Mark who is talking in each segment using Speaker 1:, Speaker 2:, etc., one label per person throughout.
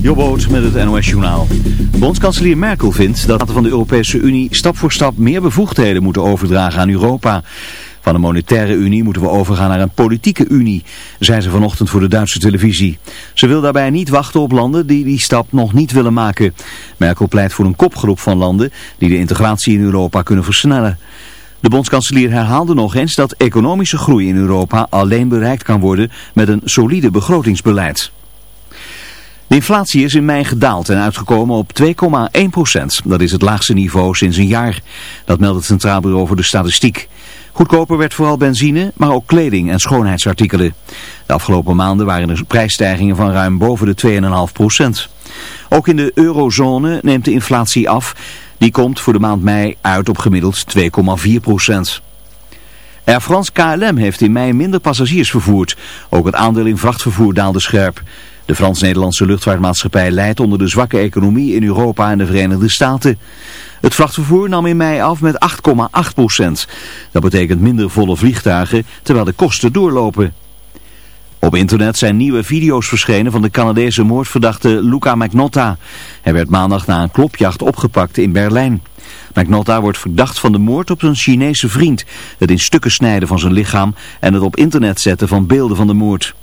Speaker 1: Jobboot met het NOS Journaal. Bondskanselier Merkel vindt dat de van de Europese Unie stap voor stap meer bevoegdheden moeten overdragen aan Europa. Van een monetaire unie moeten we overgaan naar een politieke unie, zei ze vanochtend voor de Duitse televisie. Ze wil daarbij niet wachten op landen die die stap nog niet willen maken. Merkel pleit voor een kopgroep van landen die de integratie in Europa kunnen versnellen. De bondskanselier herhaalde nog eens dat economische groei in Europa alleen bereikt kan worden met een solide begrotingsbeleid. De inflatie is in mei gedaald en uitgekomen op 2,1 procent. Dat is het laagste niveau sinds een jaar. Dat meldt het Centraal Bureau voor de Statistiek. Goedkoper werd vooral benzine, maar ook kleding en schoonheidsartikelen. De afgelopen maanden waren er prijsstijgingen van ruim boven de 2,5 procent. Ook in de eurozone neemt de inflatie af. Die komt voor de maand mei uit op gemiddeld 2,4 procent. Air France KLM heeft in mei minder passagiers vervoerd. Ook het aandeel in vrachtvervoer daalde scherp. De Frans-Nederlandse luchtvaartmaatschappij leidt onder de zwakke economie in Europa en de Verenigde Staten. Het vrachtvervoer nam in mei af met 8,8 procent. Dat betekent minder volle vliegtuigen, terwijl de kosten doorlopen. Op internet zijn nieuwe video's verschenen van de Canadese moordverdachte Luca Magnotta. Hij werd maandag na een klopjacht opgepakt in Berlijn. Magnotta wordt verdacht van de moord op zijn Chinese vriend, het in stukken snijden van zijn lichaam en het op internet zetten van beelden van de moord.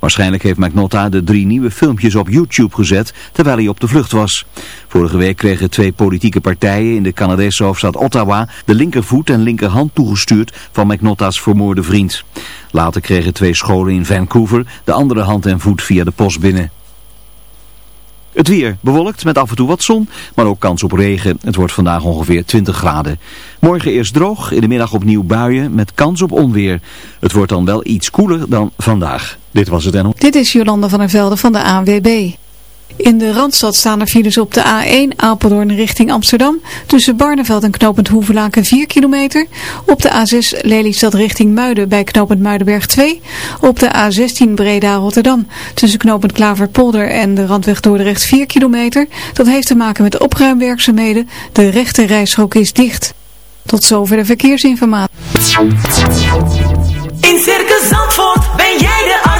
Speaker 1: Waarschijnlijk heeft McNotta de drie nieuwe filmpjes op YouTube gezet terwijl hij op de vlucht was. Vorige week kregen twee politieke partijen in de Canadese hoofdstad Ottawa de linkervoet en linkerhand toegestuurd van McNotta's vermoorde vriend. Later kregen twee scholen in Vancouver de andere hand en voet via de post binnen. Het weer bewolkt met af en toe wat zon, maar ook kans op regen. Het wordt vandaag ongeveer 20 graden. Morgen eerst droog, in de middag opnieuw buien met kans op onweer. Het wordt dan wel iets koeler dan vandaag. Dit was het en...
Speaker 2: Dit is Jolanda van der Velde van de ANWB. In de Randstad staan er files op de A1 Apeldoorn richting Amsterdam. Tussen Barneveld en knooppunt Hoevelaken 4 kilometer. Op de A6 Lelystad richting Muiden bij knooppunt Muidenberg 2. Op de A16 Breda Rotterdam. Tussen knooppunt Klaverpolder en de Randweg Dordrecht 4 kilometer. Dat heeft te maken met opruimwerkzaamheden. De rechte rijstrook is dicht. Tot zover de verkeersinformatie.
Speaker 3: In Circus Zandvoort ben jij de.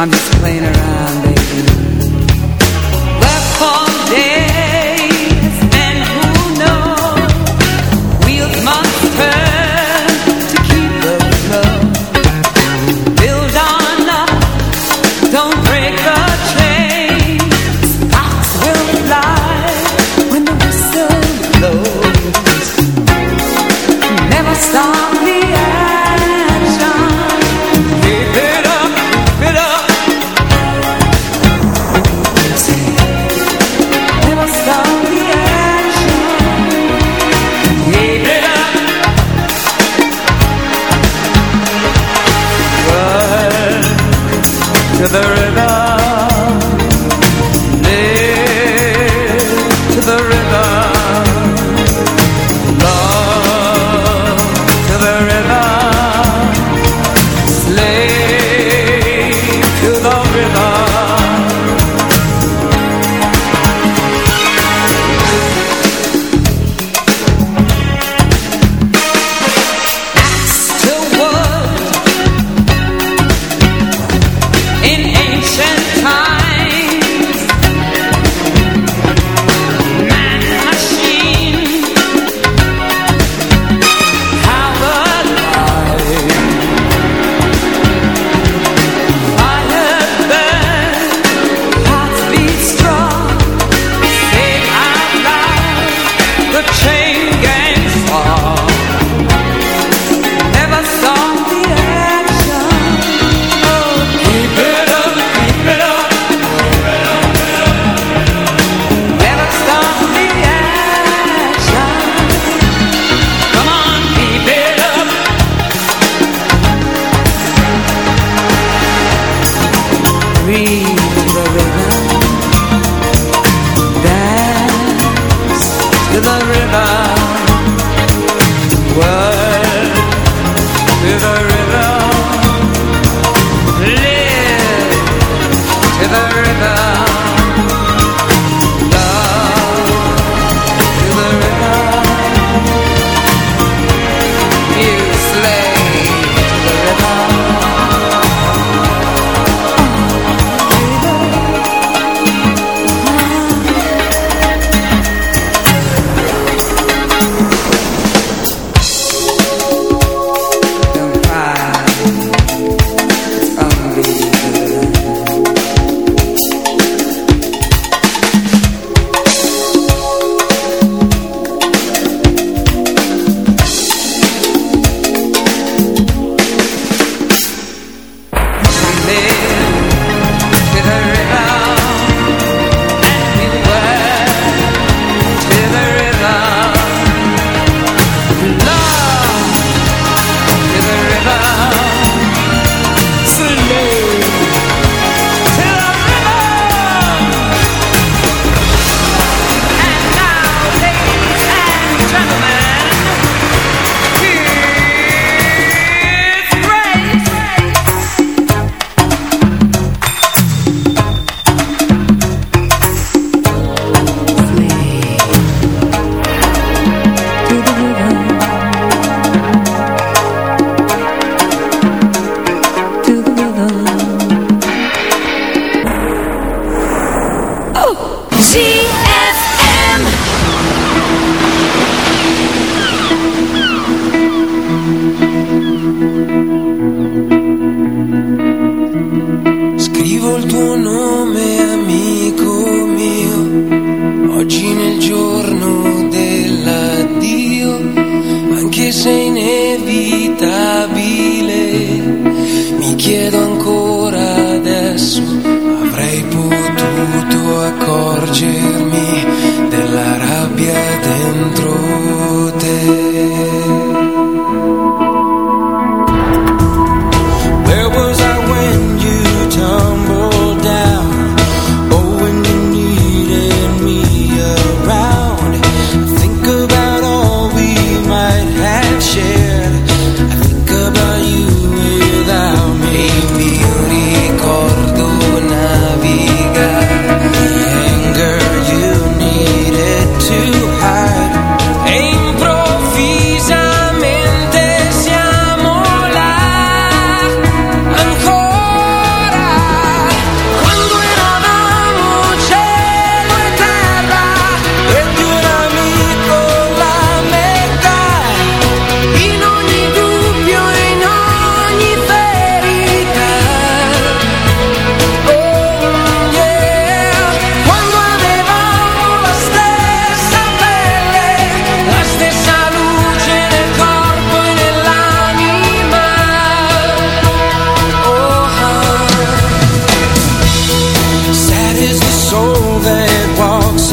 Speaker 4: I'm
Speaker 3: just playing around,
Speaker 5: that walks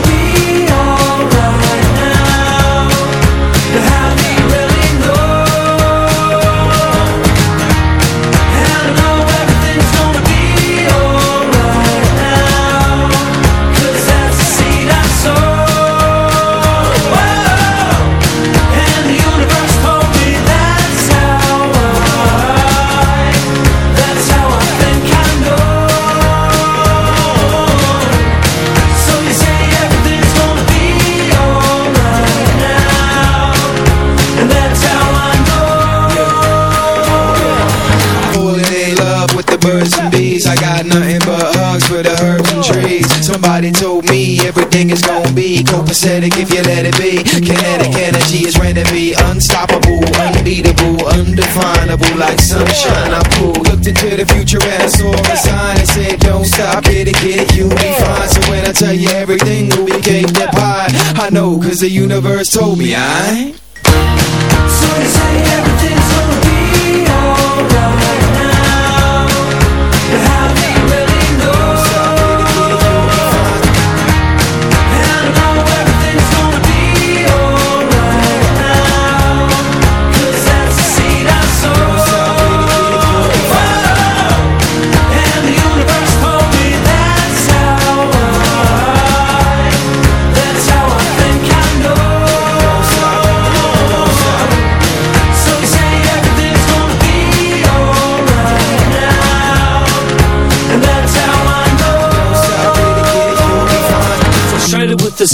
Speaker 6: everything is gonna be copacetic if you let it be. Kinetic energy is ready to be unstoppable, unbeatable, undefinable, like sunshine. I pulled, looked into the future and I saw a sign that said, Don't stop, get it, get it, you'll be fine. So when I tell you everything will be cake that pie, I know, cause the universe told me I.
Speaker 4: So you say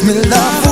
Speaker 7: me